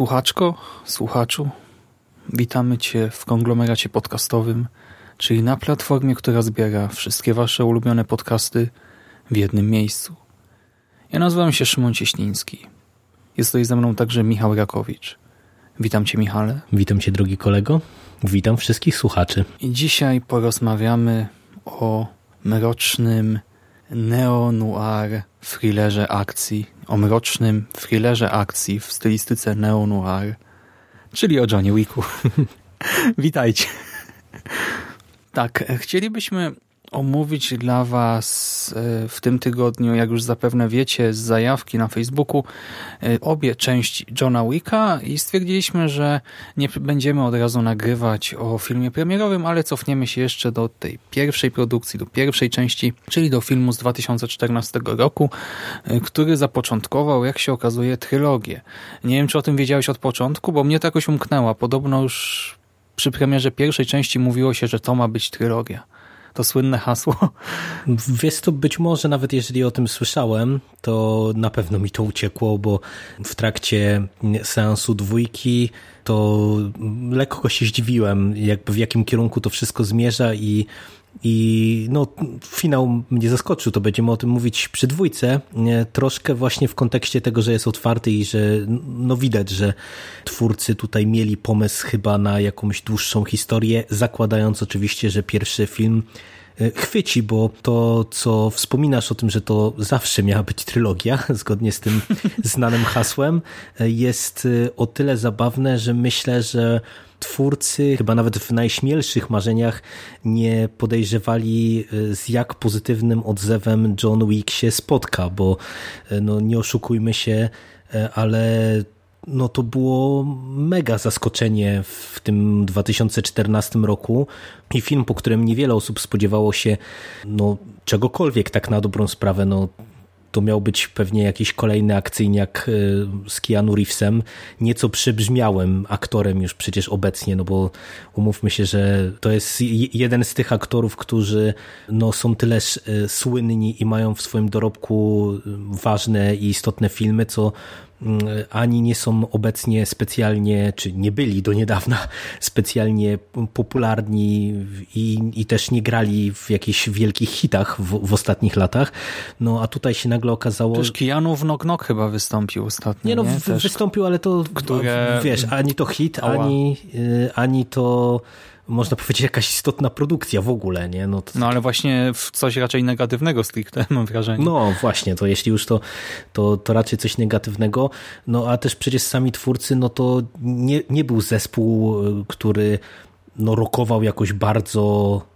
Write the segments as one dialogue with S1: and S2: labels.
S1: Słuchaczko, słuchaczu, witamy Cię w konglomeracie podcastowym, czyli na platformie, która zbiera wszystkie Wasze ulubione podcasty w jednym miejscu. Ja nazywam się Szymon Cieśliński. Jest tutaj ze mną także Michał Rakowicz. Witam Cię, Michale.
S2: Witam Cię, drogi kolego. Witam wszystkich słuchaczy.
S1: I dzisiaj porozmawiamy o mrocznym neo-noir thrillerze akcji, o mrocznym thrillerze akcji w stylistyce neo-noir, czyli o Johnny Wicku. Witajcie. Tak, chcielibyśmy omówić dla Was e, w tym tygodniu, jak już zapewne wiecie z zajawki na Facebooku, e, obie części Johna Wicka i stwierdziliśmy, że nie będziemy od razu nagrywać o filmie premierowym, ale cofniemy się jeszcze do tej pierwszej produkcji, do pierwszej części, czyli do filmu z 2014 roku, e, który zapoczątkował, jak się okazuje, trylogię. Nie wiem, czy o tym wiedziałeś od początku, bo mnie to jakoś umknęła. Podobno już przy premierze pierwszej części mówiło się, że to ma być trylogia to słynne hasło?
S2: Wiesz to być może nawet jeżeli o tym słyszałem, to na pewno mi to uciekło, bo w trakcie seansu dwójki to lekko się zdziwiłem, jakby w jakim kierunku to wszystko zmierza i i no, finał mnie zaskoczył, to będziemy o tym mówić przy dwójce, troszkę właśnie w kontekście tego, że jest otwarty i że no widać, że twórcy tutaj mieli pomysł chyba na jakąś dłuższą historię, zakładając oczywiście, że pierwszy film e, chwyci, bo to, co wspominasz o tym, że to zawsze miała być trylogia, zgodnie z tym znanym hasłem, e, jest e, o tyle zabawne, że myślę, że twórcy, chyba nawet w najśmielszych marzeniach, nie podejrzewali, e, z jak pozytywnym odzewem John Wick się spotka, bo e, no, nie oszukujmy się, e, ale no to było mega zaskoczenie w tym 2014 roku i film, po którym niewiele osób spodziewało się no, czegokolwiek tak na dobrą sprawę. No, to miał być pewnie jakiś kolejny akcyjniak e, z Keanu Reevesem, nieco przybrzmiałym aktorem już przecież obecnie, no bo umówmy się, że to jest jeden z tych aktorów, którzy no, są tyleż e, słynni i mają w swoim dorobku e, ważne i istotne filmy, co ani nie są obecnie specjalnie, czy nie byli do niedawna specjalnie popularni i, i też nie grali w jakichś wielkich hitach w, w ostatnich latach. No a tutaj się nagle okazało...
S1: Też Keanu w Knock Knock chyba wystąpił ostatnio.
S2: Nie no,
S1: nie?
S2: Też... wystąpił, ale to Które... wiesz, ani to hit, ani, y, ani to można powiedzieć, jakaś istotna produkcja w ogóle, nie?
S1: No, to... no ale właśnie w coś raczej negatywnego stricte, mam wrażenie.
S2: No właśnie, to jeśli już to, to, to raczej coś negatywnego, no a też przecież sami twórcy, no to nie, nie był zespół, który no rokował jakoś bardzo y,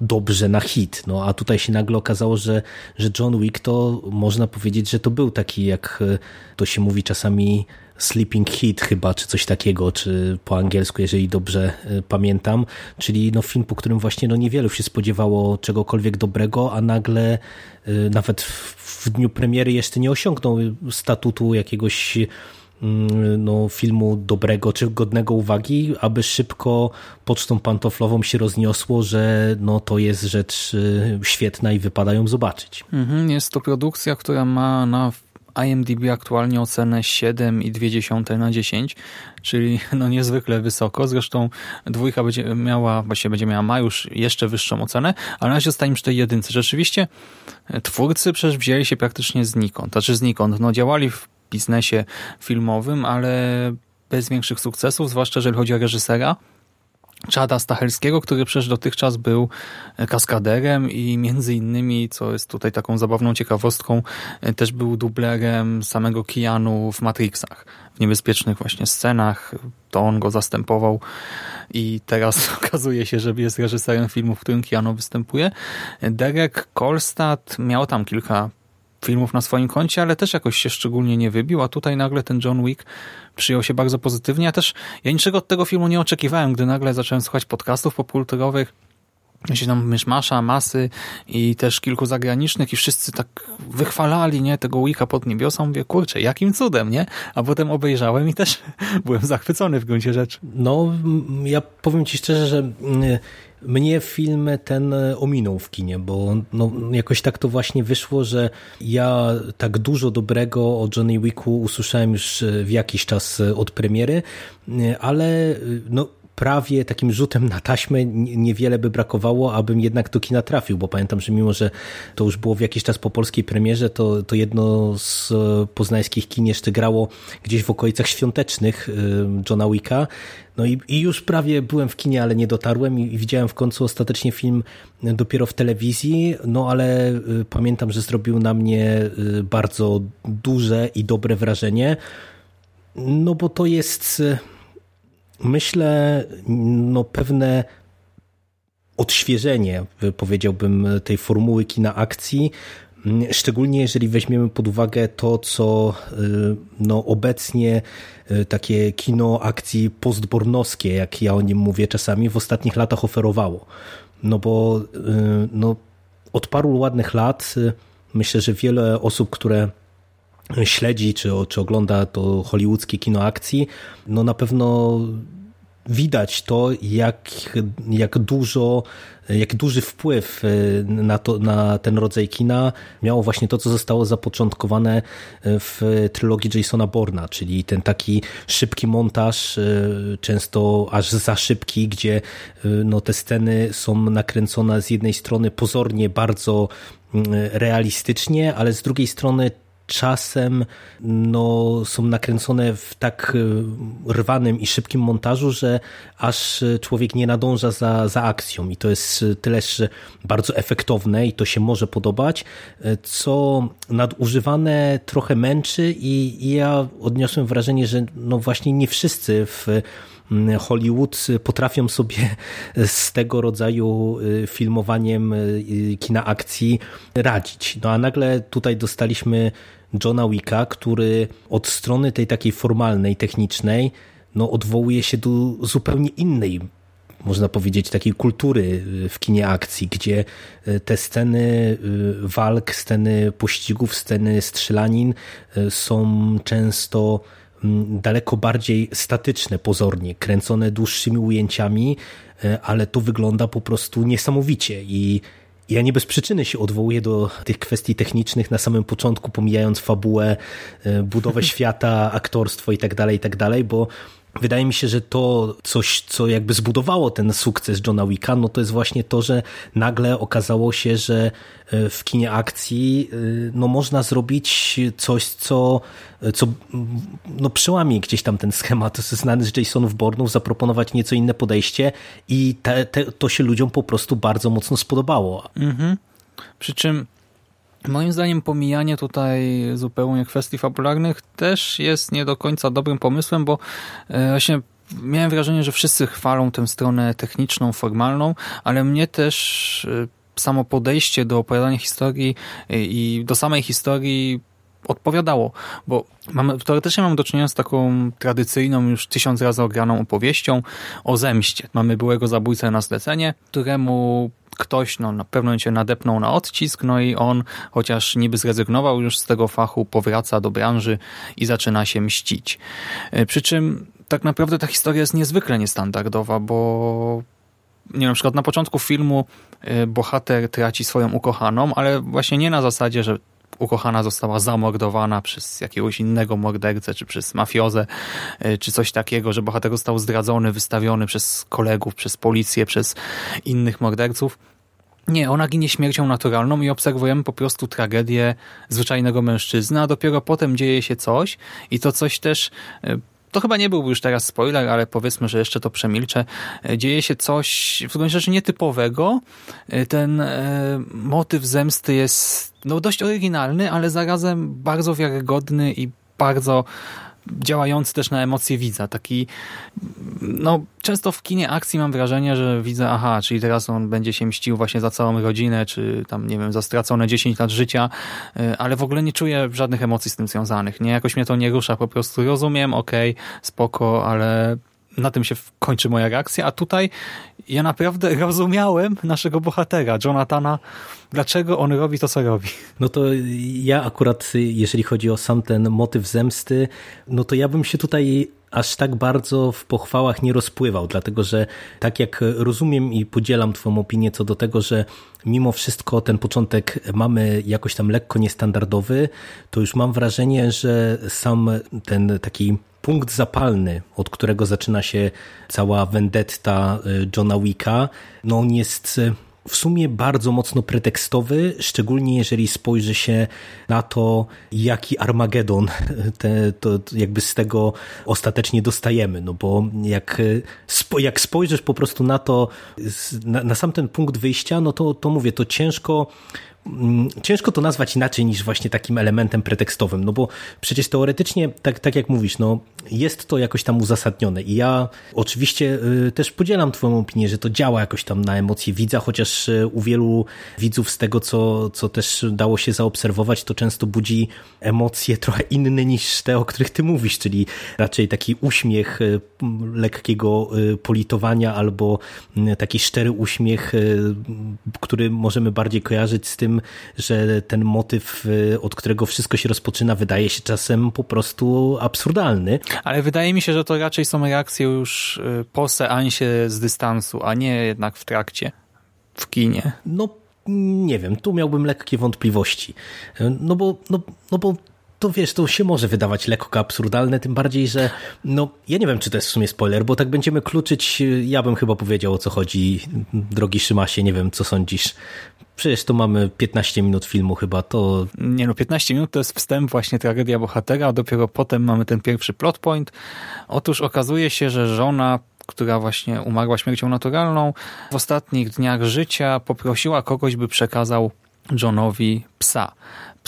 S2: dobrze na hit. No, a tutaj się nagle okazało, że, że John Wick to można powiedzieć, że to był taki, jak y, to się mówi czasami Sleeping Hit chyba, czy coś takiego, czy po angielsku, jeżeli dobrze e, pamiętam, czyli no film, po którym właśnie no niewielu się spodziewało czegokolwiek dobrego, a nagle nawet w dniu premiery jeszcze nie osiągnął statutu jakiegoś no, filmu dobrego czy godnego uwagi, aby szybko pocztą pantoflową się rozniosło, że no, to jest rzecz e, świetna i wypada ją zobaczyć.
S1: Mhm, jest to produkcja, która ma na IMDb aktualnie ocenę 7,2 na 10, czyli no niezwykle wysoko. Zresztą dwójka będzie miała, właściwie będzie miała ma już jeszcze wyższą ocenę, ale na razie zostaniemy przy tej jedynce. Rzeczywiście twórcy przecież wzięli się praktycznie znikąd. Znaczy znikąd. No działali w biznesie filmowym, ale bez większych sukcesów, zwłaszcza jeżeli chodzi o reżysera Chada Stachelskiego, który przecież dotychczas był kaskaderem i między innymi, co jest tutaj taką zabawną ciekawostką, też był dublerem samego Keanu w Matrixach, w niebezpiecznych właśnie scenach. To on go zastępował i teraz okazuje się, że jest reżyserem filmu, w którym Keanu występuje. Derek Kolstad miał tam kilka filmów na swoim koncie, ale też jakoś się szczególnie nie wybił, a tutaj nagle ten John Wick przyjął się bardzo pozytywnie. Ja też, ja niczego od tego filmu nie oczekiwałem, gdy nagle zacząłem słuchać podcastów popkulturowych, się tam myszmasza, masy i też kilku zagranicznych i wszyscy tak wychwalali, nie, tego Wicca pod niebiosa. Mówię, kurczę, jakim cudem, nie? A potem obejrzałem i też byłem zachwycony w gruncie rzeczy.
S2: No, ja powiem ci szczerze, że mnie film ten ominął w kinie, bo no, jakoś tak to właśnie wyszło, że ja tak dużo dobrego o Johnny Wicku usłyszałem już w jakiś czas od premiery, ale no, prawie takim rzutem na taśmę niewiele by brakowało, abym jednak do kina trafił, bo pamiętam, że mimo, że to już było w jakiś czas po polskiej premierze, to, to jedno z poznańskich kin jeszcze grało gdzieś w okolicach świątecznych Johna Wicka. No i, i już prawie byłem w kinie, ale nie dotarłem i, i widziałem w końcu ostatecznie film dopiero w telewizji, no ale y, pamiętam, że zrobił na mnie bardzo duże i dobre wrażenie, no bo to jest myślę, no pewne odświeżenie, powiedziałbym, tej formuły kina akcji, Szczególnie jeżeli weźmiemy pod uwagę to, co y, no, obecnie y, takie kino akcji postbornowskie, jak ja o nim mówię czasami, w ostatnich latach oferowało. No bo y, no, od paru ładnych lat myślę, że wiele osób, które śledzi czy, czy ogląda to hollywoodzkie kino akcji, no na pewno widać to, jak, jak dużo, jak duży wpływ y, na, to, na ten rodzaj kina miało właśnie to, co zostało zapoczątkowane w trylogii Jasona Borna, czyli ten taki szybki montaż, y, często aż za szybki, gdzie no, te sceny są nakręcone z jednej strony pozornie bardzo realistycznie, ale z drugiej strony czasem no, są nakręcone w tak e, rwanym i szybkim montażu, że aż człowiek nie nadąża za, za akcją. I to jest tyleż bardzo efektowne i to się może podobać, co nadużywane trochę męczy i, i ja odniosłem wrażenie, że no właśnie nie wszyscy w Hollywood potrafią sobie z tego rodzaju e, filmowaniem kina akcji radzić. No a nagle tutaj dostaliśmy Johna Wicka, który od strony tej takiej formalnej, technicznej, no odwołuje się do zupełnie innej można powiedzieć, takiej kultury y, w kinie akcji, gdzie y, te sceny y, walk, sceny pościgów, sceny strzelanin są często daleko bardziej statyczne pozornie, kręcone dłuższymi ujęciami, ale to wygląda po prostu niesamowicie i ja nie bez przyczyny się odwołuję do tych kwestii technicznych na samym początku, pomijając fabułę, e, budowę świata, aktorstwo i tak dalej, i tak dalej, bo Wydaje mi się, że to coś, co jakby zbudowało ten sukces Johna Wicka, no to jest właśnie to, że nagle okazało się, że e, w kinie akcji e, no można zrobić coś, co, co no przełamie gdzieś tam ten schemat znany z Jasonów Bournów, zaproponować nieco inne podejście i te, te, to się ludziom po prostu bardzo mocno spodobało.
S1: Mhm. Przy czym Moim zdaniem pomijanie tutaj zupełnie kwestii fabularnych też jest nie do końca dobrym pomysłem, bo e, właśnie miałem wrażenie, że wszyscy chwalą tę stronę techniczną, formalną, ale mnie też e, samo podejście do opowiadania historii e, i do samej historii odpowiadało, bo mamy, teoretycznie mamy do czynienia z taką tradycyjną, już tysiąc razy ograną opowieścią o zemście. Mamy byłego zabójcę na zlecenie, któremu ktoś no, na pewno momencie nadepnął na odcisk, no i on, chociaż niby zrezygnował już z tego fachu, powraca do branży i zaczyna się mścić. E, przy czym tak naprawdę ta historia jest niezwykle niestandardowa, bo nie na przykład na początku filmu e, bohater traci swoją ukochaną, ale właśnie nie na zasadzie, że ukochana została zamordowana przez jakiegoś innego mordercę, czy przez mafiozę, e, czy coś takiego, że bohater został zdradzony, wystawiony przez kolegów, przez policję, przez innych morderców. Nie, ona ginie śmiercią naturalną i obserwujemy po prostu tragedię zwyczajnego mężczyzny, a dopiero potem dzieje się coś i to coś też e, to chyba nie byłby już teraz spoiler, ale powiedzmy, że jeszcze to przemilczę. E, dzieje się coś w gruncie rzeczy nietypowego. E, ten e, motyw zemsty jest no, dość oryginalny, ale zarazem bardzo wiarygodny i bardzo działający też na emocje widza. Taki, no, często w kinie akcji mam wrażenie, że widzę, aha, czyli teraz on będzie się mścił właśnie za całą rodzinę, czy tam, nie wiem, za stracone 10 lat życia, y, ale w ogóle nie czuję żadnych emocji z tym związanych, nie? Jakoś mnie to nie rusza, po prostu rozumiem, okej, okay, spoko, ale na tym się kończy moja reakcja, a tutaj ja naprawdę rozumiałem naszego bohatera, Jonathana, dlaczego on robi to, co robi.
S2: No to ja akurat, jeżeli chodzi o sam ten motyw zemsty, no to ja bym się tutaj aż tak bardzo w pochwałach nie rozpływał, dlatego że tak jak rozumiem i podzielam Twoją opinię co do tego, że mimo wszystko ten początek mamy jakoś tam lekko niestandardowy, to już mam wrażenie, że sam ten taki punkt zapalny, od którego zaczyna się cała vendetta y, Johna Wicka, no on jest y, w sumie bardzo mocno pretekstowy, szczególnie jeżeli spojrzy się na to, jaki Armagedon te, to jakby z tego ostatecznie dostajemy. No bo jak, jak spojrzysz po prostu na to, na, na sam ten punkt wyjścia, no to, to mówię, to ciężko ciężko to nazwać inaczej niż właśnie takim elementem pretekstowym, no bo przecież teoretycznie, tak, tak jak mówisz, no jest to jakoś tam uzasadnione i ja oczywiście y, też podzielam twoją opinię, że to działa jakoś tam na emocje widza, chociaż y, u wielu widzów z tego, co, co też dało się zaobserwować, to często budzi emocje trochę inne niż te, o których ty mówisz, czyli raczej taki uśmiech y, lekkiego politowania albo taki szczery uśmiech, który możemy bardziej kojarzyć z tym, że ten motyw, y, od którego wszystko się rozpoczyna, wydaje się czasem po prostu absurdalny.
S1: Ale wydaje mi się, że to raczej są reakcje już y, po seansie z dystansu, a nie jednak w trakcie, w kinie.
S2: No nie wiem, tu miałbym lekkie wątpliwości. No bo, no, no bo to wiesz, to się może wydawać lekko absurdalne, tym bardziej, że no, ja nie wiem, czy to jest w sumie spoiler, bo tak będziemy kluczyć, ja bym chyba powiedział, o co chodzi. Drogi Szymasie, nie wiem, co sądzisz. Przecież tu mamy 15 minut filmu chyba, to...
S1: Nie no, 15 minut to jest wstęp, właśnie tragedia bohatera, a dopiero potem mamy ten pierwszy plot point. Otóż okazuje się, że żona która właśnie umarła śmiercią naturalną, w ostatnich dniach życia poprosiła kogoś, by przekazał Johnowi psa.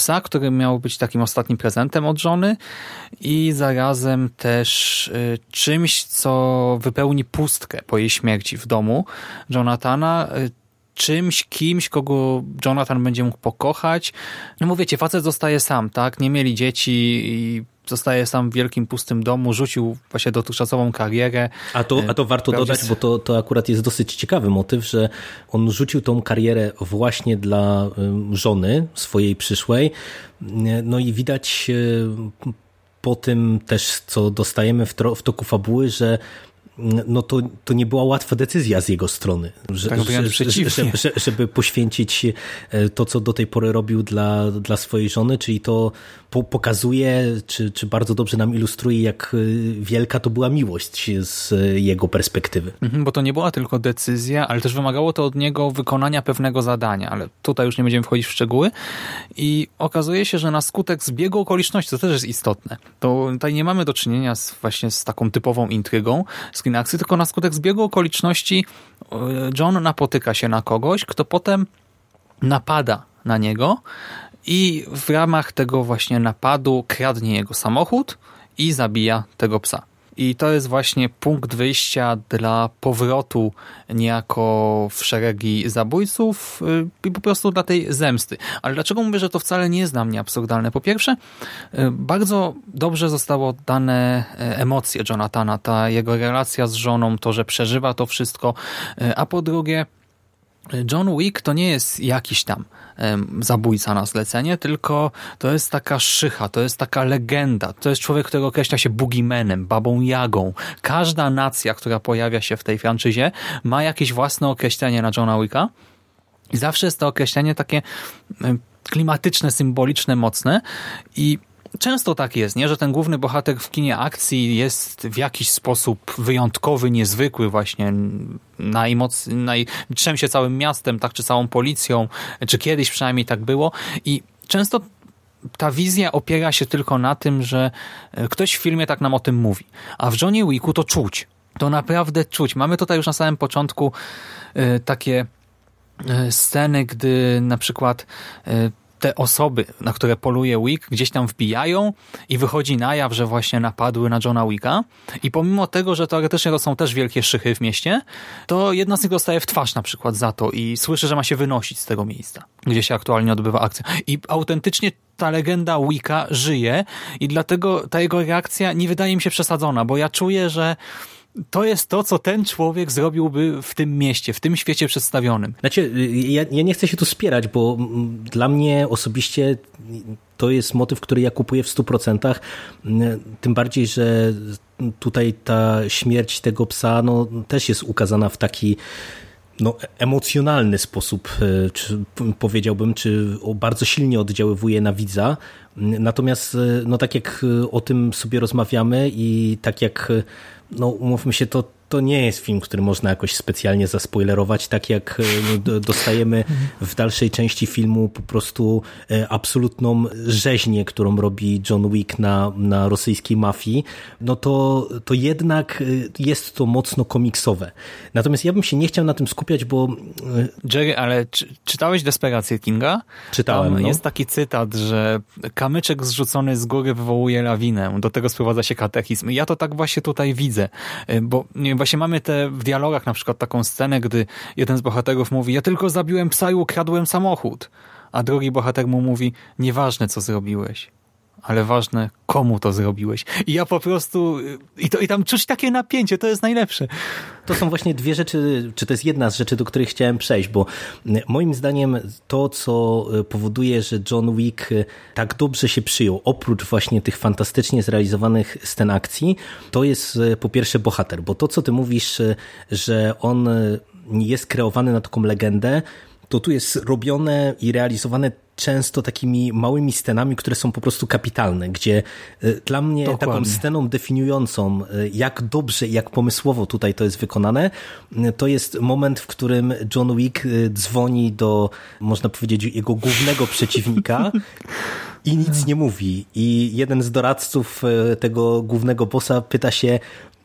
S1: Psa, który miał być takim ostatnim prezentem od żony i zarazem też y, czymś, co wypełni pustkę po jej śmierci w domu Jonathana, y, czymś, kimś, kogo Jonathan będzie mógł pokochać. No mówicie, facet zostaje sam, tak? Nie mieli dzieci i zostaje sam w wielkim, pustym domu, rzucił właśnie dotychczasową karierę.
S2: A to, a to warto dodać, bo to, to akurat jest dosyć ciekawy motyw, że on rzucił tą karierę właśnie dla żony swojej przyszłej. No i widać po tym też, co dostajemy w, w toku fabuły, że no to, to nie była łatwa decyzja z jego strony, że,
S1: tak,
S2: że, że, żeby poświęcić e, to, co do tej pory robił dla, dla swojej żony, czyli to po, pokazuje, czy, czy bardzo dobrze nam ilustruje, jak e, wielka to była miłość z jego perspektywy.
S1: Mhm, bo to nie była tylko decyzja, ale też wymagało to od niego wykonania pewnego zadania, ale tutaj już nie będziemy wchodzić w szczegóły i okazuje się, że na skutek zbiegu okoliczności, to też jest istotne, to tutaj nie mamy do czynienia z, właśnie z taką typową intrygą, z akcji, tylko na skutek zbiegu okoliczności e, John napotyka się na kogoś, kto potem napada na niego i w ramach tego właśnie napadu kradnie jego samochód i zabija tego psa. I to jest właśnie punkt wyjścia dla powrotu niejako w szeregi zabójców y, i po prostu dla tej zemsty. Ale dlaczego mówię, że to wcale nie jest dla mnie absurdalne? Po pierwsze, y, bardzo dobrze zostało dane y, emocje Jonathana, ta jego relacja z żoną, to, że przeżywa to wszystko, a po drugie, John Wick to nie jest jakiś tam zabójca na zlecenie, tylko to jest taka szycha, to jest taka legenda, to jest człowiek, który określa się Boogeymanem, babą Jagą. Każda nacja, która pojawia się w tej franczyzie ma jakieś własne określenie na Johna Wicka. I zawsze jest to określenie takie klimatyczne, symboliczne, mocne. I Często tak jest, nie? że ten główny bohater w kinie akcji jest w jakiś sposób wyjątkowy, niezwykły, właśnie najmoc, naj, całym miastem, tak, czy całą policją, czy kiedyś przynajmniej tak było. I często ta wizja opiera się tylko na tym, że e, ktoś w filmie tak nam o tym mówi. A w Johnny Wicku to czuć. To naprawdę czuć. Mamy tutaj już na samym początku e, takie sceny, gdy na przykład te osoby, na które poluje Wick, gdzieś tam wbijają i wychodzi na jaw, że właśnie napadły na Johna Wicka. I pomimo tego, że teoretycznie to są też wielkie szychy w mieście, to jedna z nich dostaje w twarz na przykład za to i słyszy, że ma się wynosić z tego miejsca, gdzie się aktualnie odbywa akcja. I autentycznie ta legenda Wicka żyje i dlatego ta jego reakcja nie wydaje mi się przesadzona, bo ja czuję, że to jest to, co ten człowiek zrobiłby w tym mieście, w tym świecie przedstawionym.
S2: Znaczy, ja, ja nie chcę się tu spierać, bo dla mnie osobiście to jest motyw, który ja kupuję w 100%. Tym bardziej, że tutaj ta śmierć tego psa no, też jest ukazana w taki no, emocjonalny sposób, e, czy, powiedziałbym, czy bardzo silnie oddziaływuje na widza. Natomiast, e, no tak jak o tym sobie rozmawiamy i tak jak no umówmy się, to to nie jest film, który można jakoś specjalnie zaspoilerować, tak jak e, no, dostajemy w dalszej części filmu po prostu e, absolutną rzeźnię, którą robi John Wick na, na rosyjskiej mafii, no to, to jednak e, jest to mocno komiksowe. Natomiast ja bym się nie chciał na tym skupiać, bo...
S1: Jerry, ale czy, czytałeś Desperację Kinga?
S2: Czytałem,
S1: Tam
S2: no.
S1: Jest taki cytat, że kamyczek zrzucony z góry wywołuje lawinę, do tego sprowadza się katechizm. Ja to tak właśnie tutaj widzę, bo nie właśnie mamy te w dialogach na przykład taką scenę, gdy jeden z bohaterów mówi, ja tylko zabiłem psa i ukradłem samochód, a drugi bohater mu mówi, nieważne co zrobiłeś, ale ważne, komu to zrobiłeś. I ja po prostu, i, to, i tam czuć takie napięcie, to jest najlepsze.
S2: To są właśnie dwie rzeczy, czy to jest jedna z rzeczy, do których chciałem przejść, bo moim zdaniem to, co powoduje, że John Wick tak dobrze się przyjął, oprócz właśnie tych fantastycznie zrealizowanych scen akcji, to jest po pierwsze bohater, bo to, co ty mówisz, że on jest kreowany na taką legendę, to tu jest robione i realizowane często takimi małymi scenami, które są po prostu kapitalne, gdzie y, dla mnie Dokładnie. taką sceną definiującą, y, jak dobrze i jak pomysłowo tutaj to jest wykonane, y, to jest moment, w którym John Wick dzwoni do, można powiedzieć, jego głównego przeciwnika i nic nie mówi. I jeden z doradców tego głównego bossa pyta się,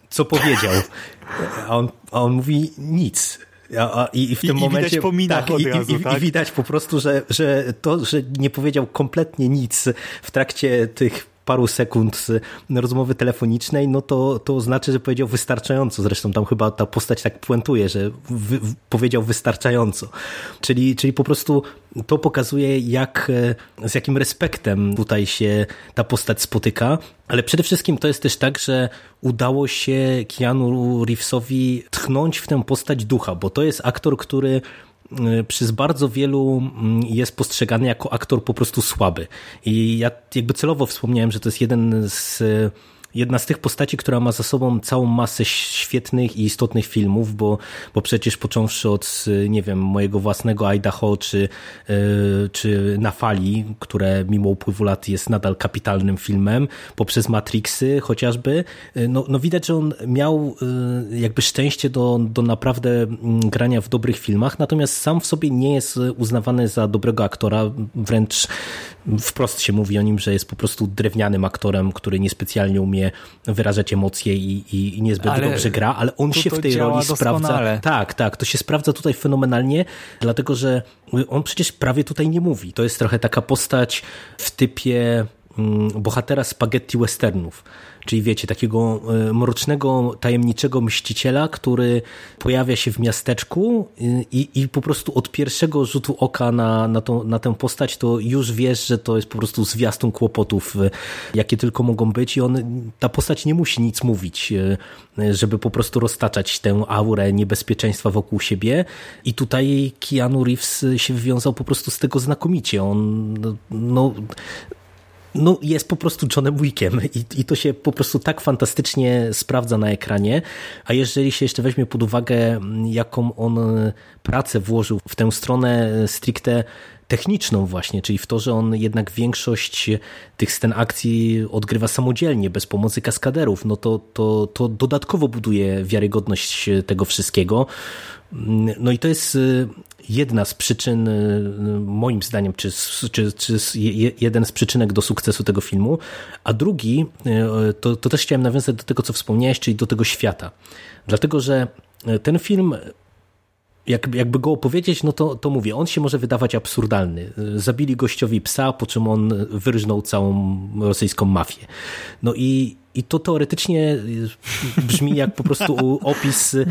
S2: co powiedział. A on, a on mówi nic. A, i, i, w tym
S1: I,
S2: momencie.
S1: Widać po tak,
S2: i,
S1: razu,
S2: i,
S1: tak?
S2: I widać po prostu, że, że to, że nie powiedział kompletnie nic w trakcie tych paru sekund rozmowy telefonicznej, no to, to znaczy, że powiedział wystarczająco. Zresztą tam chyba ta postać tak puentuje, że wy, powiedział wystarczająco. Czyli, czyli po prostu to pokazuje, jak, z jakim respektem tutaj się ta postać spotyka. Ale przede wszystkim to jest też tak, że udało się Keanu Reevesowi tchnąć w tę postać ducha, bo to jest aktor, który przez bardzo wielu mm, jest postrzegany jako aktor po prostu słaby. I ja jakby celowo wspomniałem, że to jest jeden z jedna z tych postaci, która ma za sobą całą masę świetnych i istotnych filmów, bo, bo przecież począwszy od, nie wiem, mojego własnego Idaho, czy, yy, czy Na Fali, które mimo upływu lat jest nadal kapitalnym filmem, poprzez Matrixy chociażby, yy, no, no widać, że on miał jakby szczęście do, do naprawdę mm, grania w dobrych filmach, natomiast sam w sobie nie jest uznawany za dobrego aktora, wręcz wprost się mówi o nim, że jest po prostu drewnianym aktorem, który niespecjalnie umie wyrażać emocje i, i, i niezbyt ale dobrze gra, ale on się w tej roli doskonale. sprawdza. Tak, tak, to się sprawdza tutaj fenomenalnie, dlatego że on przecież prawie tutaj nie mówi. To jest trochę taka postać w typie bohatera spaghetti westernów czyli wiecie, takiego e, mrocznego, tajemniczego mściciela, który pojawia się w miasteczku i, i po prostu od pierwszego rzutu oka na, na, to, na tę postać, to już wiesz, że to jest po prostu zwiastun kłopotów, e, jakie tylko mogą być i on, ta postać nie musi nic mówić, e, żeby po prostu roztaczać tę aurę niebezpieczeństwa wokół siebie i tutaj Keanu Reeves się wywiązał po prostu z tego znakomicie. On no, no, jest po prostu Johnem Wickiem i, i to się po prostu tak fantastycznie sprawdza na ekranie, a jeżeli się jeszcze weźmie pod uwagę, jaką on pracę włożył w tę stronę stricte techniczną właśnie, czyli w to, że on jednak większość tych scen akcji odgrywa samodzielnie, bez pomocy kaskaderów, no to, to, to dodatkowo buduje wiarygodność tego wszystkiego. No i to jest jedna z przyczyn, moim zdaniem, czy, czy, czy jeden z przyczynek do sukcesu tego filmu, a drugi, to, to też chciałem nawiązać do tego, co wspomniałeś, czyli do tego świata. Dlatego, że ten film jak, jakby go opowiedzieć, no to, to mówię, on się może wydawać absurdalny. Zabili gościowi psa, po czym on wyrżnął całą rosyjską mafię. No i, i to teoretycznie brzmi jak po prostu opis e,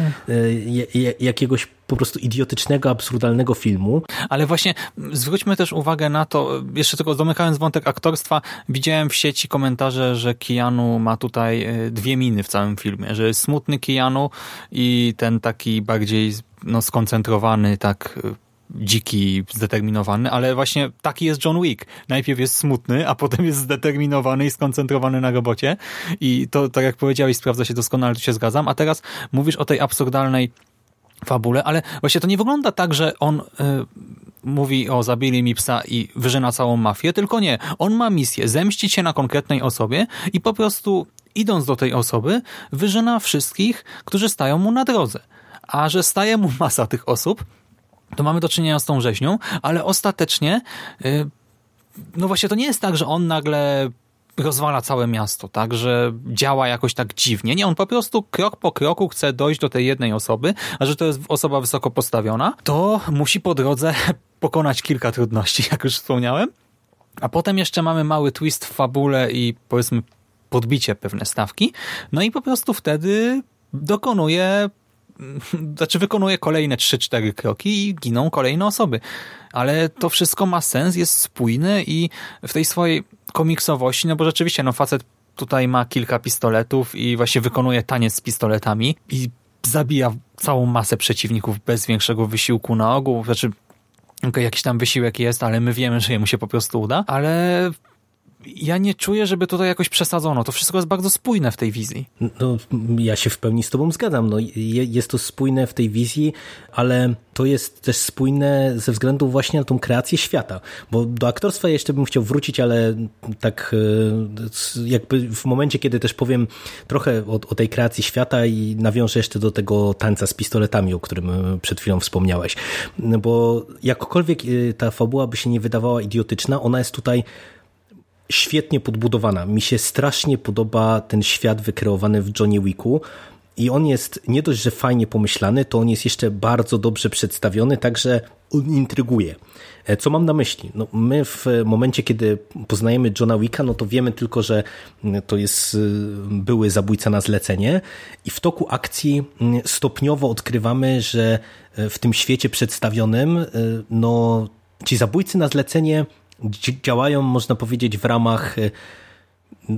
S2: jakiegoś po prostu idiotycznego, absurdalnego filmu.
S1: Ale właśnie zwróćmy też uwagę na to, jeszcze tylko domykając wątek aktorstwa, widziałem w sieci komentarze, że Keanu ma tutaj e, dwie miny w całym filmie, że jest smutny Keanu i ten taki bardziej no, skoncentrowany, tak dziki, zdeterminowany, ale właśnie taki jest John Wick. Najpierw jest smutny, a potem jest zdeterminowany i skoncentrowany na robocie i to, tak jak powiedziałeś, sprawdza się doskonale, tu się zgadzam, a teraz mówisz o tej absurdalnej fabule, ale właśnie to nie wygląda tak, że on y, mówi o zabili mi psa i wyżyna całą mafię, tylko nie. On ma misję zemścić się na konkretnej osobie i po prostu idąc do tej osoby wyżyna wszystkich, którzy stają mu na drodze. A że staje mu masa tych osób, to mamy do czynienia z tą rzeźnią, ale ostatecznie y, no właśnie to nie jest tak, że on nagle rozwala całe miasto, tak, że działa jakoś tak dziwnie. Nie, on po prostu krok po kroku chce dojść do tej jednej osoby, a że to jest osoba wysoko postawiona, to musi po drodze pokonać kilka trudności, jak już wspomniałem. A potem jeszcze mamy mały twist w fabule i powiedzmy podbicie pewne stawki. No i po prostu wtedy dokonuje znaczy wykonuje kolejne 3-4 kroki i giną kolejne osoby. Ale to wszystko ma sens, jest spójne i w tej swojej komiksowości, no bo rzeczywiście, no facet tutaj ma kilka pistoletów i właśnie wykonuje taniec z pistoletami i zabija całą masę przeciwników bez większego wysiłku na ogół. Znaczy, jakiś tam wysiłek jest, ale my wiemy, że jemu się po prostu uda, ale ja nie czuję, żeby tutaj jakoś przesadzono. To wszystko jest bardzo spójne w tej wizji.
S2: No, ja się w pełni z tobą zgadzam. No, jest to spójne w tej wizji, ale to jest też spójne ze względu właśnie na tą kreację świata. Bo do aktorstwa jeszcze bym chciał wrócić, ale tak e, jakby w momencie, kiedy też powiem trochę o, o tej kreacji świata i nawiążę jeszcze do tego tańca z pistoletami, o którym e, przed chwilą wspomniałeś. Bo jakkolwiek e, ta fabuła by się nie wydawała idiotyczna, ona jest tutaj świetnie podbudowana. Mi się strasznie podoba ten świat wykreowany w Johnny Wicku. I on jest nie dość, że fajnie pomyślany, to on jest jeszcze bardzo dobrze przedstawiony, także on intryguje. E, co mam na myśli? No, my w momencie, kiedy poznajemy Johna Wicka, no to wiemy tylko, że mm, to jest y, były zabójca na zlecenie i w toku akcji mm, stopniowo odkrywamy, że e, w tym świecie przedstawionym y, no, ci zabójcy na zlecenie działają, można powiedzieć, w ramach y,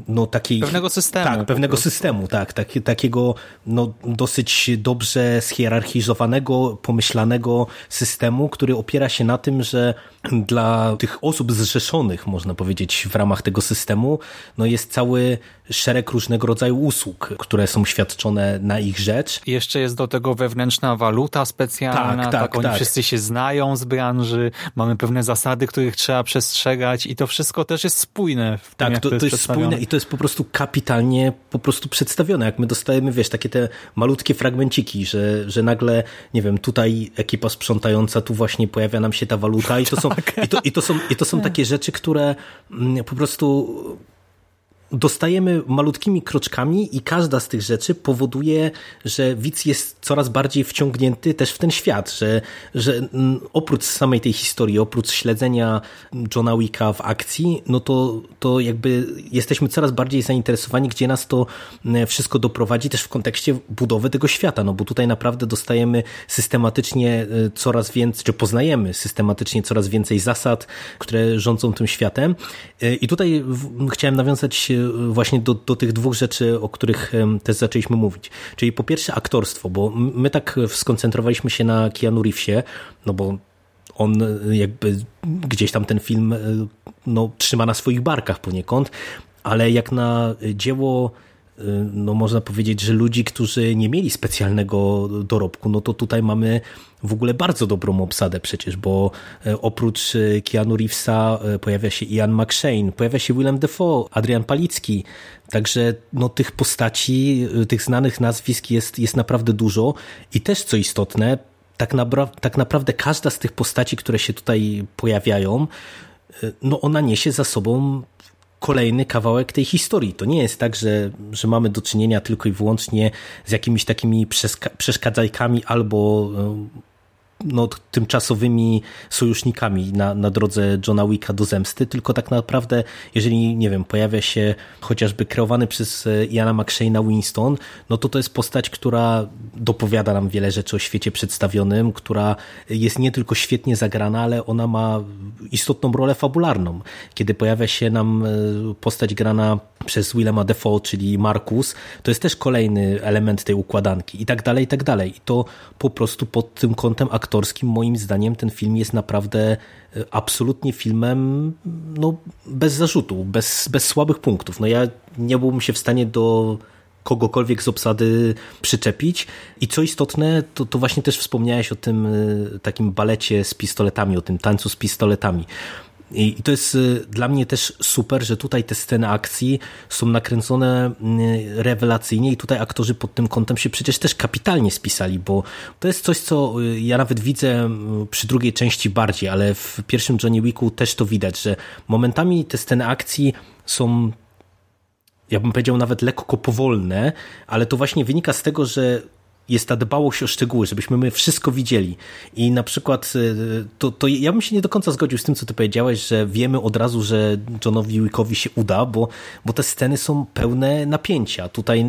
S2: no, takiej,
S1: pewnego systemu.
S2: Tak, pewnego systemu, tak, tak, takiego no, dosyć dobrze schierarchizowanego, pomyślanego systemu, który opiera się na tym, że dla tych osób zrzeszonych, można powiedzieć, w ramach tego systemu, no jest cały szereg różnego rodzaju usług, które są świadczone na ich rzecz.
S1: I jeszcze jest do tego wewnętrzna waluta specjalna, tak, tak, tak oni tak. wszyscy się znają z branży, mamy pewne zasady, których trzeba przestrzegać i to wszystko też jest spójne. W
S2: tak, tym, to, to, jest, to jest spójne i to jest po prostu kapitalnie po prostu przedstawione. Jak my dostajemy, wiesz, takie te malutkie fragmenciki, że, że nagle, nie wiem, tutaj ekipa sprzątająca, tu właśnie pojawia nam się ta waluta i to są, tak. i to, i to są, i to są takie rzeczy, które mm, po prostu dostajemy malutkimi kroczkami i każda z tych rzeczy powoduje, że widz jest coraz bardziej wciągnięty też w ten świat, że, że mm, oprócz samej tej historii, oprócz śledzenia Johna Wicka w akcji, no to, to jakby jesteśmy coraz bardziej zainteresowani, gdzie nas to mm, wszystko doprowadzi też w kontekście budowy tego świata, no bo tutaj naprawdę dostajemy systematycznie y, coraz więcej, czy poznajemy systematycznie coraz więcej zasad, które rządzą tym światem y, i tutaj chciałem nawiązać właśnie do, do tych dwóch rzeczy, o których też zaczęliśmy mówić. Czyli po pierwsze aktorstwo, bo my tak skoncentrowaliśmy się na Keanu Reevesie, no bo on e, jakby gdzieś tam ten film e, no, trzyma na swoich barkach poniekąd, ale jak na dzieło Y, no można powiedzieć, że ludzi, którzy nie mieli specjalnego dorobku, no to tutaj mamy w ogóle bardzo dobrą obsadę przecież, bo oprócz Keanu Reevesa pojawia się Ian McShane, pojawia się Willem Dafoe, Adrian Palicki, także no tych postaci, tych znanych nazwisk jest, jest naprawdę dużo i też co istotne, tak, napra tak naprawdę każda z tych postaci, które się tutaj pojawiają, no ona niesie za sobą kolejny kawałek tej historii. To nie jest tak, że, że mamy do czynienia tylko i wyłącznie z jakimiś takimi przeszkadzajkami albo no, tymczasowymi sojusznikami na, na drodze Johna Wicka do zemsty, tylko tak naprawdę, jeżeli, nie wiem, pojawia się chociażby kreowany przez e, Jana McShane'a Winston, no to to jest postać, która dopowiada nam wiele rzeczy o świecie przedstawionym, która jest nie tylko świetnie zagrana, ale ona ma istotną rolę fabularną. Kiedy pojawia się nam e, postać grana przez Willema Defoe, czyli Markus, to jest też kolejny element tej układanki i tak dalej, i tak dalej. I to po prostu pod tym kątem aktorskim moim zdaniem ten film jest naprawdę e, absolutnie filmem no, bez zarzutu, bez, bez słabych punktów. No ja nie byłbym się w stanie do kogokolwiek z obsady przyczepić. I co istotne, to, to właśnie też wspomniałeś o tym e, takim balecie z pistoletami, o tym tańcu z pistoletami. I to jest y, dla mnie też super, że tutaj te sceny akcji są nakręcone y, rewelacyjnie i tutaj aktorzy pod tym kątem się przecież też kapitalnie spisali, bo to jest coś, co y, ja nawet widzę przy drugiej części bardziej, ale w pierwszym Johnny Wicku też to widać, że momentami te sceny akcji są ja bym powiedział nawet lekko powolne, ale to właśnie wynika z tego, że jest ta dbałość o szczegóły, żebyśmy my wszystko widzieli. I na przykład y, to, to ja bym się nie do końca zgodził z tym, co ty powiedziałeś, że wiemy od razu, że Johnowi Wickowi się uda, bo, bo te sceny są pełne napięcia. Tutaj,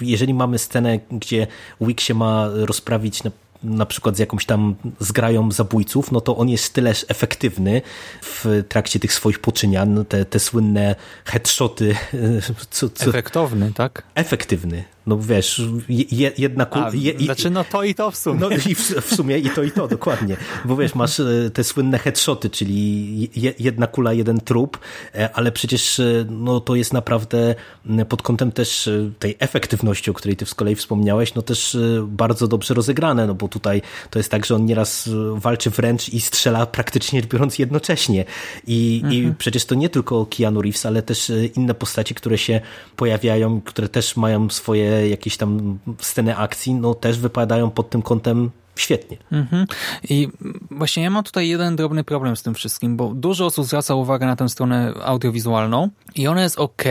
S2: jeżeli mamy scenę, gdzie Wick się ma rozprawić na na przykład z jakąś tam zgrają zabójców, no to on jest tyleż efektywny w trakcie tych swoich poczynian, te, te słynne headshoty.
S1: Co, co... Efektowny, tak?
S2: Efektywny, no wiesz, je, jedna kula...
S1: Je, znaczy no to i to w sumie. No
S2: i w, w, sumie i to i to, dokładnie. Bo wiesz, masz e, te słynne headshoty, czyli je, jedna kula, jeden trup, e, ale przecież e, no to jest naprawdę pod kątem też tej efektywności, o której ty z kolei wspomniałeś, no też bardzo dobrze rozegrane, no bo tutaj to jest tak, że on nieraz walczy wręcz i strzela praktycznie biorąc jednocześnie. I, mhm. i przecież to nie tylko Keanu Reeves, ale też inne postaci, które się pojawiają, które też mają swoje jakieś tam sceny akcji, no też wypadają pod tym kątem świetnie.
S1: Mhm. I właśnie ja mam tutaj jeden drobny problem z tym wszystkim, bo dużo osób zwraca uwagę na tę stronę audiowizualną i ona jest ok,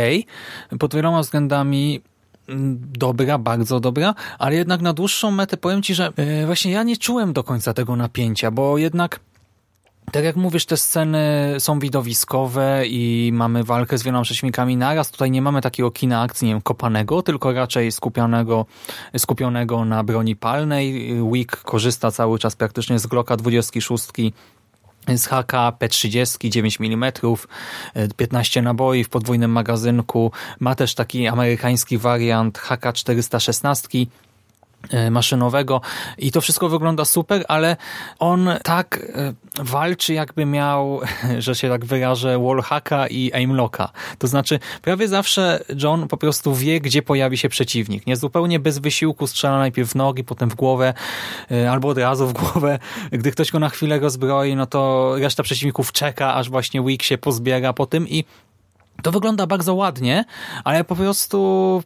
S1: pod wieloma względami mm, dobra, bardzo dobra, ale jednak na dłuższą metę powiem Ci, że e, właśnie ja nie czułem do końca tego napięcia, bo jednak tak jak mówisz, te sceny są widowiskowe i mamy walkę z wieloma przeciwnikami naraz. Tutaj nie mamy takiego kina akcji, nie wiem, kopanego, tylko raczej skupionego, skupionego na broni palnej. Wick korzysta cały czas praktycznie z Glocka 26 z HK P30 9 mm, 15 naboi w podwójnym magazynku. Ma też taki amerykański wariant HK 416 E, maszynowego i to wszystko wygląda super, ale on tak e, walczy jakby miał, że się tak wyrażę, wallhacka i aimlocka. To znaczy prawie zawsze John po prostu wie, gdzie pojawi się przeciwnik. Nie zupełnie bez wysiłku strzela najpierw w nogi, potem w głowę e, albo od razu w głowę. Gdy ktoś go na chwilę rozbroi, no to reszta przeciwników czeka, aż właśnie Wick się pozbiera po tym i to wygląda bardzo ładnie, ale po prostu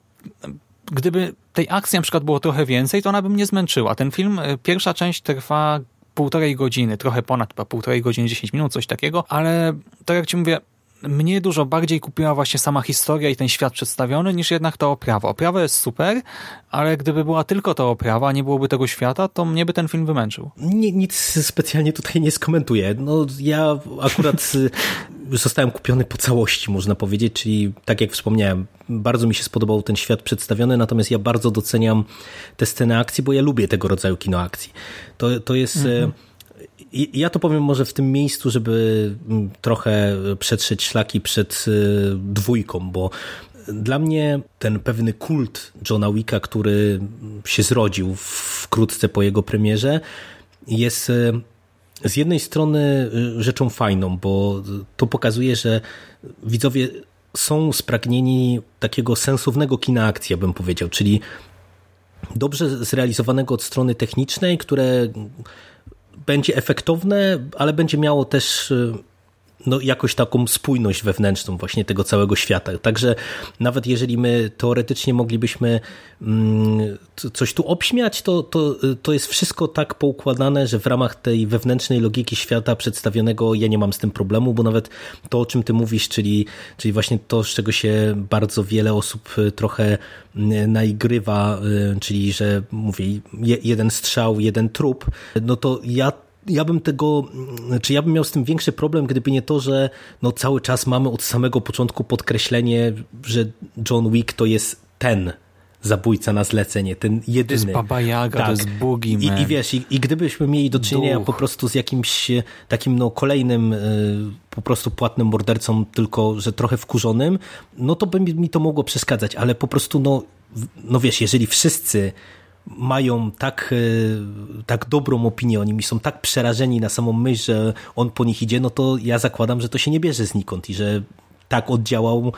S1: gdyby tej akcji na przykład było trochę więcej, to ona by mnie zmęczyła. Ten film, e, pierwsza część trwa półtorej godziny, trochę ponad chyba półtorej godziny, 10 minut, coś takiego, ale tak jak ci mówię, mnie dużo bardziej kupiła właśnie sama historia i ten świat przedstawiony, niż jednak ta oprawa. Oprawa jest super, ale gdyby była tylko ta oprawa, nie byłoby tego świata, to mnie by ten film wymęczył.
S2: nic specjalnie tutaj nie skomentuję. No, ja akurat zostałem kupiony po całości, można powiedzieć, czyli tak jak wspomniałem, bardzo mi się spodobał ten świat przedstawiony, natomiast ja bardzo doceniam te sceny akcji, bo ja lubię tego rodzaju kino akcji. To, to jest... Y, mhm ja to powiem może w tym miejscu, żeby mm, trochę przetrzeć szlaki przed y, dwójką, bo dla mnie ten pewny kult Johna Wicka, który się zrodził wkrótce po jego premierze, jest y, z jednej strony y, rzeczą fajną, bo to pokazuje, że widzowie są spragnieni takiego sensownego kina akcji, bym powiedział, czyli dobrze zrealizowanego od strony technicznej, które będzie efektowne, ale będzie miało też y, no, jakoś taką spójność wewnętrzną właśnie tego całego świata. Także nawet jeżeli my teoretycznie moglibyśmy mm, coś tu obśmiać, to, to, to jest wszystko tak poukładane, że w ramach tej wewnętrznej logiki świata przedstawionego ja nie mam z tym problemu, bo nawet to, o czym ty mówisz, czyli, czyli właśnie to, z czego się bardzo wiele osób trochę mm, naigrywa, y, czyli że mówię, jeden strzał, jeden trup, no to ja ja bym tego, czy ja bym miał z tym większy problem, gdyby nie to, że no cały czas mamy od samego początku podkreślenie, że John Wick to jest ten zabójca na zlecenie, ten jedyny.
S1: To jest Baba Yaga, tak. to jest Boogie
S2: I, I wiesz, i, i, gdybyśmy mieli do czynienia Duch. po prostu z jakimś takim no kolejnym y, po prostu płatnym mordercą, tylko że trochę wkurzonym, no to by mi to mogło przeszkadzać, ale po prostu no, no wiesz, jeżeli wszyscy mają tak, e, tak dobrą opinię o nim i są tak przerażeni na samą myśl, że on po nich idzie, no to ja zakładam, że to się nie bierze znikąd i że tak oddziałał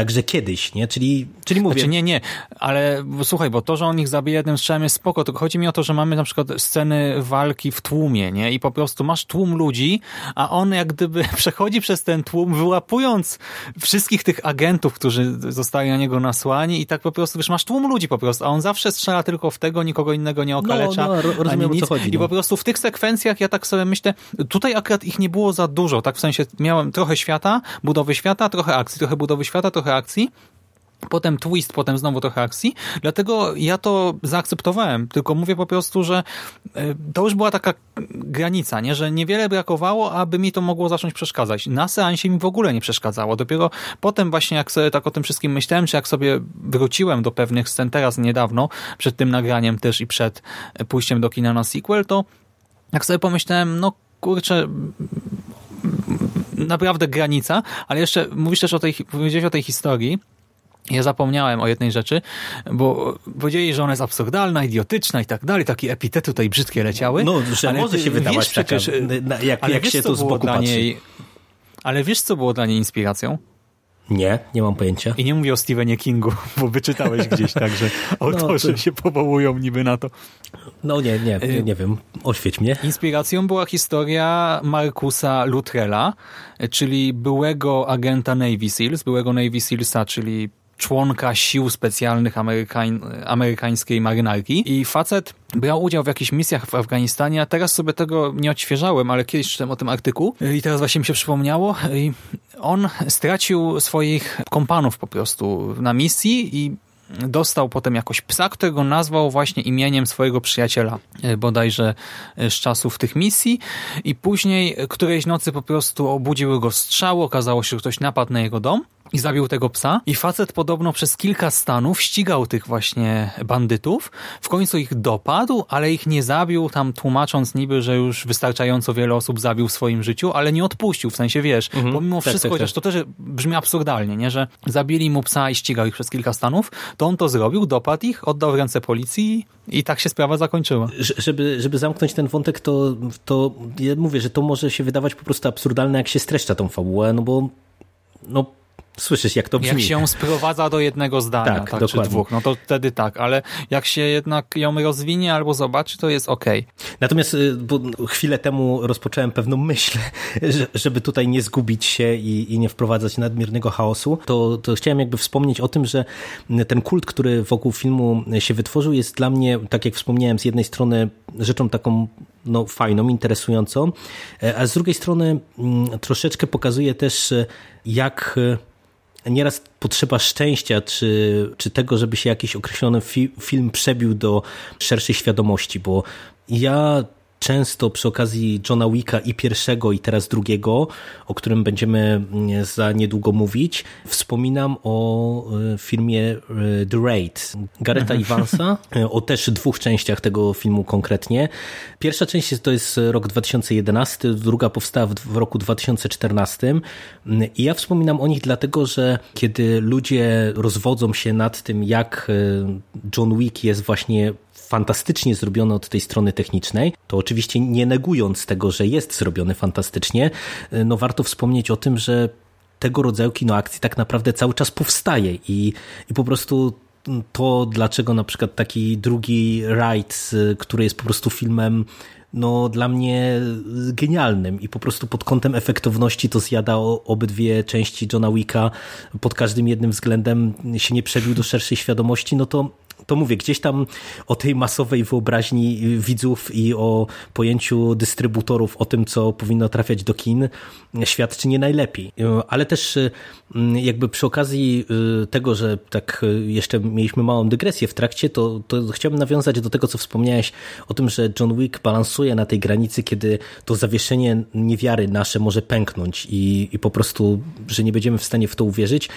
S2: Także kiedyś, nie? Czyli, czyli mówię...
S1: Znaczy nie, nie, ale słuchaj, bo to, że on ich zabije jednym strzałem jest spoko, tylko chodzi mi o to, że mamy na przykład sceny walki w tłumie, nie? I po prostu masz tłum ludzi, a on jak gdyby przechodzi przez ten tłum, wyłapując wszystkich tych agentów, którzy zostali na niego nasłani i tak po prostu, wiesz, masz tłum ludzi po prostu, a on zawsze strzela tylko w tego, nikogo innego nie okalecza. No, no, rozumiem, nic. Chodzi, no. I po prostu w tych sekwencjach ja tak sobie myślę, tutaj akurat ich nie było za dużo, tak w sensie miałem trochę świata, budowy świata, trochę akcji, trochę budowy świata, trochę akcji, Potem twist, potem znowu trochę akcji. Dlatego ja to zaakceptowałem. Tylko mówię po prostu, że e, to już była taka granica, nie? że niewiele brakowało, aby mi to mogło zacząć przeszkadzać. Na seansie mi w ogóle nie przeszkadzało. Dopiero potem właśnie jak sobie tak o tym wszystkim myślałem, czy jak sobie wróciłem do pewnych scen teraz niedawno, przed tym nagraniem też i przed pójściem do kina na sequel, to jak sobie pomyślałem, no kurczę, naprawdę granica, ale jeszcze mówisz też o tej, powiedziałeś o tej historii, ja zapomniałem o jednej rzeczy, bo powiedzieli, że ona jest absurdalna, idiotyczna i tak dalej, takie epitety tutaj brzydkie leciały.
S2: No, że może się wydawać przecież, taka, jak, jak się to z boku patrzy. Niej,
S1: ale wiesz, co było dla niej inspiracją?
S2: Nie, nie mam pojęcia.
S1: I nie mówię o Stephenie Kingu, bo wyczytałeś gdzieś tak, że autorzy no, to... się powołują niby na to.
S2: No nie, nie, nie, nie wiem. Oświeć mnie.
S1: Inspiracją była historia Markusa Lutrella, czyli byłego agenta Navy Seals, byłego Navy Sealsa, czyli członka sił specjalnych Amerykań, amerykańskiej marynarki. I facet brał udział w jakichś misjach w Afganistanie, a teraz sobie tego nie odświeżałem, ale kiedyś czytałem o tym artykuł. I teraz właśnie mi się przypomniało. I on stracił swoich kompanów po prostu na misji i dostał potem jakoś psa, którego nazwał właśnie imieniem swojego przyjaciela, e, bodajże e, z czasów tych misji. I później którejś nocy po prostu obudziły go strzały, okazało się, że ktoś napadł na jego dom i zabił tego psa. I facet podobno przez kilka stanów ścigał tych właśnie bandytów. W końcu ich dopadł, ale ich nie zabił, tam tłumacząc niby, że już wystarczająco wiele osób zabił w swoim życiu, ale nie odpuścił, w sensie wiesz, mhm. pomimo tak, wszystko, tak, chociaż tak. to też brzmi absurdalnie, nie, że zabili mu psa i ścigał ich przez kilka stanów, to on to zrobił, dopadł ich, oddał w ręce policji i tak się sprawa zakończyła.
S2: Żeby, żeby zamknąć ten wątek, to, to ja mówię, że to może się wydawać po prostu absurdalne, jak się streszcza tą fabułę, no bo no Słyszysz, jak to brzmi.
S1: Jak się ją sprowadza do jednego zdania, tak, tak czy dwóch, no to wtedy tak, ale jak się jednak ją rozwinie albo zobaczy, to jest ok.
S2: Natomiast y, bo chwilę temu rozpocząłem pewną myśl, żeby tutaj nie zgubić się i, i nie wprowadzać nadmiernego chaosu, to, to chciałem jakby wspomnieć o tym, że ten kult, który wokół filmu się wytworzył, jest dla mnie, tak jak wspomniałem, z jednej strony rzeczą taką no, fajną, interesującą, e, a z drugiej strony mm, troszeczkę pokazuje też, jak nieraz potrzeba szczęścia, czy, czy tego, żeby się jakiś określony fi film przebił do szerszej świadomości, bo ja często przy okazji Johna Wicka i pierwszego i teraz drugiego, o którym będziemy mm, za niedługo mówić, wspominam o e, filmie e, The Raid Gareta mhm. Evansa, e, o też dwóch częściach tego filmu konkretnie. Pierwsza część to jest rok 2011, druga powstała w roku 2014 i ja wspominam o nich dlatego, że kiedy ludzie rozwodzą się nad tym, jak John Wick jest właśnie fantastycznie zrobione od tej strony technicznej, to oczywiście nie negując tego, że jest zrobiony fantastycznie, no warto wspomnieć o tym, że tego rodzaju kino akcji tak naprawdę cały czas powstaje i, i po prostu to, dlaczego na przykład taki drugi Ride, który jest po prostu filmem no dla mnie genialnym i po prostu pod kątem efektowności to zjada obydwie części Johna Wicka. Pod każdym jednym względem się nie przebił do szerszej świadomości, no to to mówię, gdzieś tam o tej masowej wyobraźni widzów i o pojęciu dystrybutorów, o tym, co powinno trafiać do kin, świadczy nie najlepiej. Ale też mm, jakby przy okazji y, tego, że tak jeszcze mieliśmy małą dygresję w trakcie, to, to chciałbym nawiązać do tego, co wspomniałeś o tym, że John Wick balansuje na tej granicy, kiedy to zawieszenie niewiary nasze może pęknąć i, i po prostu, że nie będziemy w stanie w to uwierzyć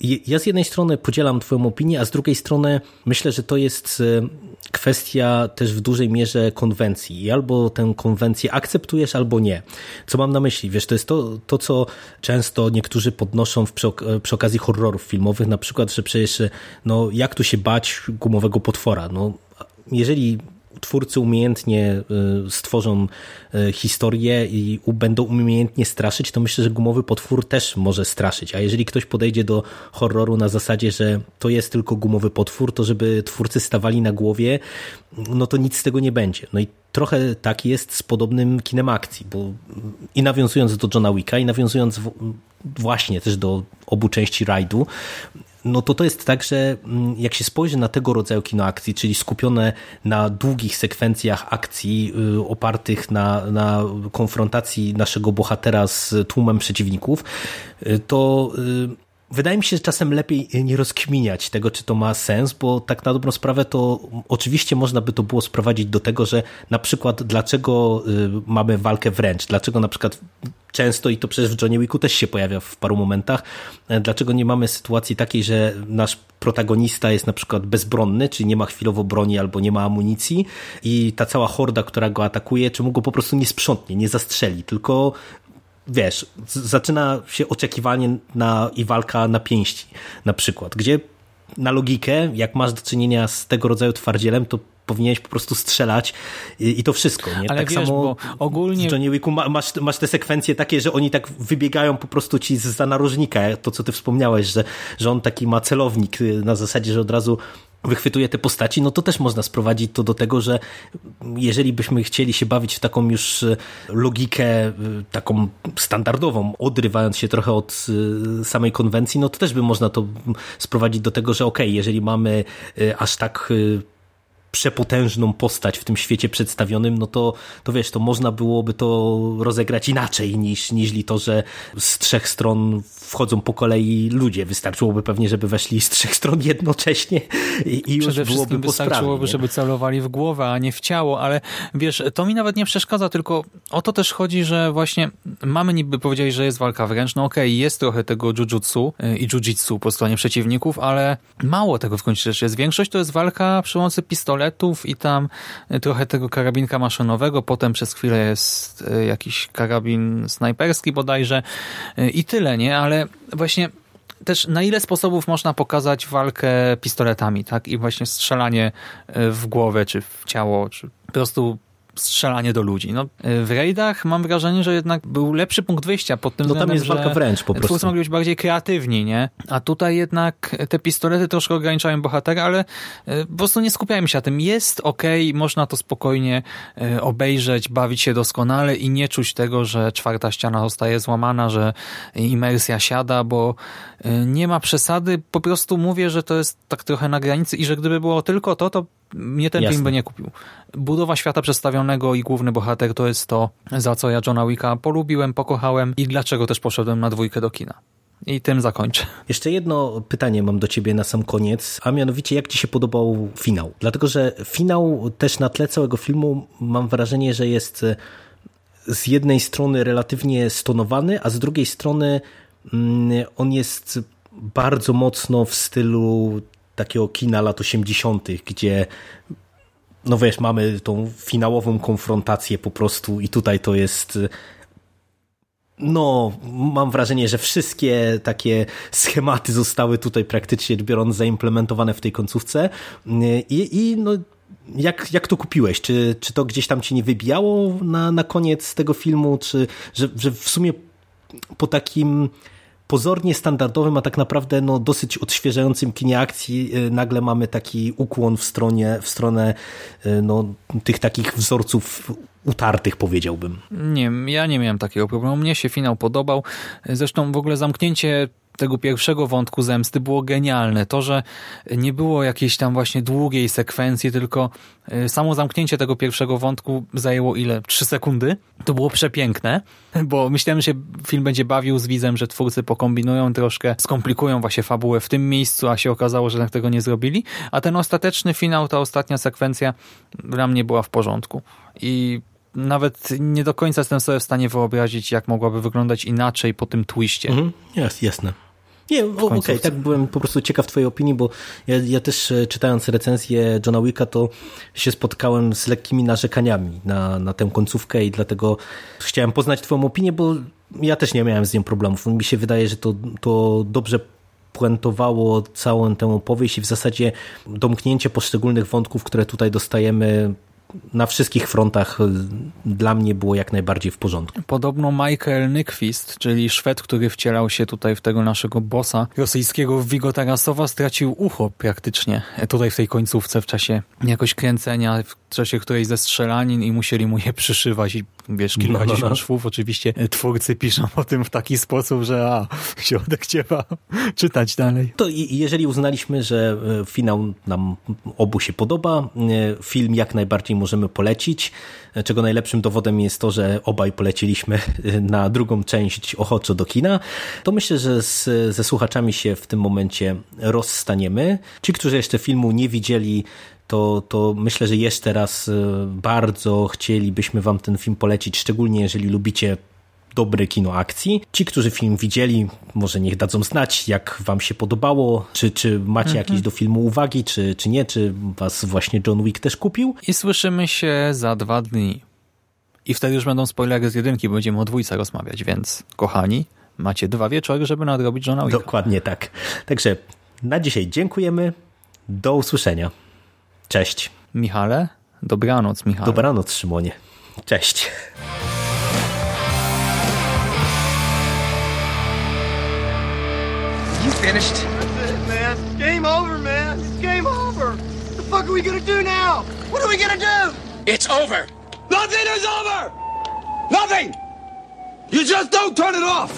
S2: ja z jednej strony podzielam Twoją opinię, a z drugiej strony myślę, że to jest e, kwestia też w dużej mierze konwencji. I albo tę konwencję akceptujesz, albo nie. Co mam na myśli? Wiesz, to jest to, to co często niektórzy podnoszą w, przy, przy okazji horrorów filmowych, na przykład, że przecież no, jak tu się bać gumowego potwora? No, jeżeli twórcy umiejętnie y, stworzą y, historię i będą umiejętnie straszyć, to myślę, że gumowy potwór też może straszyć. A jeżeli ktoś podejdzie do horroru na zasadzie, że to jest tylko gumowy potwór, to żeby twórcy stawali na głowie, no to nic z tego nie będzie. No i trochę tak jest z podobnym kinem akcji, bo i nawiązując do Johna Wicka, i nawiązując właśnie też do obu części rajdu, no to to jest tak, że mm, jak się spojrzy na tego rodzaju kino akcji, czyli skupione na długich sekwencjach akcji y, opartych na, na konfrontacji naszego bohatera z tłumem przeciwników, y, to y, Wydaje mi się, że czasem lepiej nie rozkminiać tego, czy to ma sens, bo tak na dobrą sprawę to oczywiście można by to było sprowadzić do tego, że na przykład dlaczego mamy walkę wręcz, dlaczego na przykład często i to przecież w Johnny Wicku też się pojawia w paru momentach. E, dlaczego nie mamy sytuacji takiej, że nasz protagonista jest na przykład bezbronny, czyli nie ma chwilowo broni albo nie ma amunicji i ta cała horda, która go atakuje, czemu go po prostu nie sprzątnie, nie zastrzeli, tylko wiesz, zaczyna się oczekiwanie na i walka na pięści na przykład, gdzie na logikę, jak masz do czynienia z tego rodzaju twardzielem, to powinieneś po prostu strzelać i, i to wszystko. Nie?
S1: Ale
S2: tak
S1: wiesz,
S2: samo
S1: ogólnie...
S2: w Johnny Wicku masz, masz te sekwencje takie, że oni tak wybiegają po prostu ci za narożnika, to co ty wspomniałeś, że, że on taki ma celownik na zasadzie, że od razu wychwytuje te postaci, no to też można sprowadzić to do tego, że jeżeli byśmy chcieli się bawić w taką już y, logikę y, taką standardową, odrywając się trochę od samej konwencji, no to też by można to sprowadzić do tego, że okay, jeżeli mamy aż tak przepotężną postać w tym świecie przedstawionym, no to, to wiesz, to można byłoby to rozegrać inaczej niż, niż to, że z trzech stron wchodzą po kolei ludzie. Wystarczyłoby pewnie, żeby weszli z trzech stron jednocześnie i, i już byłoby
S1: wystarczyłoby, żeby celowali w głowę, a nie w ciało, ale wiesz, to mi nawet nie przeszkadza, tylko o to też chodzi, że właśnie mamy niby powiedzieli, że jest walka wręcz, no okej, okay, jest trochę tego jujutsu y, i jujitsu po stronie przeciwników, ale mało tego w końcu rzeczy jest. Większość to jest walka przy pomocy pistoletów i tam y, trochę tego karabinka maszynowego, potem przez chwilę jest y, jakiś karabin snajperski bodajże i tyle, nie? Ale właśnie też na ile sposobów można pokazać walkę pistoletami, tak? I właśnie strzelanie e, w głowę, czy w ciało, czy po prostu strzelanie do ludzi. No, w raidach mam wrażenie, że jednak był lepszy punkt wyjścia pod tym
S2: no, tam jest walka wręcz po prostu.
S1: Twórcy mogli być bardziej kreatywni, nie? A tutaj jednak te pistolety troszkę ograniczają bohatera, ale e, po prostu nie skupiajmy się na tym. Jest ok, można to spokojnie e, obejrzeć, bawić się doskonale i nie czuć tego, że czwarta ściana zostaje złamana, że imersja siada, bo nie ma przesady. Po prostu mówię, że to jest tak trochę na granicy i że gdyby było tylko to, to mnie ten Jasne. film by nie kupił. Budowa świata przedstawionego i główny bohater to jest to, za co ja Johna Wicka polubiłem, pokochałem i dlaczego też poszedłem na dwójkę do kina. I tym zakończę.
S2: Jeszcze jedno pytanie mam do ciebie na sam koniec, a mianowicie jak ci się podobał finał? Dlatego, że finał też na tle całego filmu mam wrażenie, że jest e, z jednej strony relatywnie stonowany, a z drugiej strony mm, on jest bardzo mocno w stylu takiego kina lat 80., gdzie no wiesz, mamy tą finałową konfrontację po prostu i tutaj to jest no, mam wrażenie, że wszystkie takie schematy zostały tutaj praktycznie biorąc zaimplementowane w tej końcówce i, i no, jak, jak to kupiłeś? Czy, czy to gdzieś tam ci nie wybijało na, na koniec tego filmu, czy że, że w sumie po takim pozornie standardowym, a tak naprawdę no, dosyć odświeżającym kinie akcji y, nagle mamy taki ukłon w, stronie, w stronę y, no, tych takich wzorców utartych, powiedziałbym.
S1: Nie, ja nie miałem takiego problemu. Mnie się finał podobał. Zresztą w ogóle zamknięcie tego pierwszego wątku zemsty było genialne. To, że nie było jakiejś tam właśnie długiej sekwencji, tylko y, samo zamknięcie tego pierwszego wątku zajęło ile? Trzy sekundy? To było przepiękne, bo myślałem, że film będzie bawił z widzem, że twórcy pokombinują troszkę, skomplikują właśnie fabułę w tym miejscu, a się okazało, że tak tego nie zrobili. A ten ostateczny finał, ta ostatnia sekwencja dla mnie była w porządku. I nawet nie do końca jestem sobie w stanie wyobrazić, jak mogłaby wyglądać inaczej po tym twiście.
S2: Mhm, jest, jasne. Nie, okej, okay, tak byłem po prostu ciekaw twojej opinii, bo ja, ja też e, czytając recenzję Johna Wicka, to się spotkałem z lekkimi narzekaniami na, na tę końcówkę i dlatego chciałem poznać twoją opinię, bo ja też nie miałem z nią problemów. Mi się wydaje, że to, to dobrze puentowało całą tę opowieść i w zasadzie domknięcie poszczególnych wątków, które tutaj dostajemy na wszystkich frontach y, dla mnie było jak najbardziej w porządku.
S1: Podobno Michael Nyquist, czyli Szwed, który wcielał się tutaj w tego naszego bossa rosyjskiego Vigo Tarasowa, stracił ucho praktycznie tutaj w tej końcówce w czasie jakoś kręcenia, w czasie którejś ze strzelanin i musieli mu je przyszywać i wiesz, kilkadziesiąt no, no, no. szwów. Oczywiście twórcy piszą o tym w taki sposób, że a, środek trzeba czytać dalej.
S2: To jeżeli uznaliśmy, że e, finał nam obu się podoba, e, film jak najbardziej możemy polecić, e, czego najlepszym dowodem jest to, że obaj poleciliśmy na drugą część ochoczo do kina, to myślę, że z, ze słuchaczami się w tym momencie rozstaniemy. Ci, którzy jeszcze filmu nie widzieli, to, to myślę, że jeszcze raz bardzo chcielibyśmy Wam ten film polecić, szczególnie jeżeli lubicie dobre kino akcji. Ci, którzy film widzieli, może niech dadzą znać, jak wam się podobało, czy, czy macie mhm. jakieś do filmu uwagi, czy, czy nie, czy was właśnie John Wick też kupił.
S1: I słyszymy się za dwa dni. I wtedy już będą spoilery z jedynki, będziemy o dwójce rozmawiać, więc kochani, macie dwa wieczory, żeby nadrobić Johna Wicka.
S2: Dokładnie tak. Także na dzisiaj dziękujemy. Do usłyszenia. Cześć.
S1: Michale, dobranoc Michale.
S2: Dobranoc Szymonie. Cześć. You finished? That's it, man. Game over, man. It's game over. What the fuck are we gonna do now? What are we gonna do? It's over. Nothing is over! Nothing! You just don't turn it off!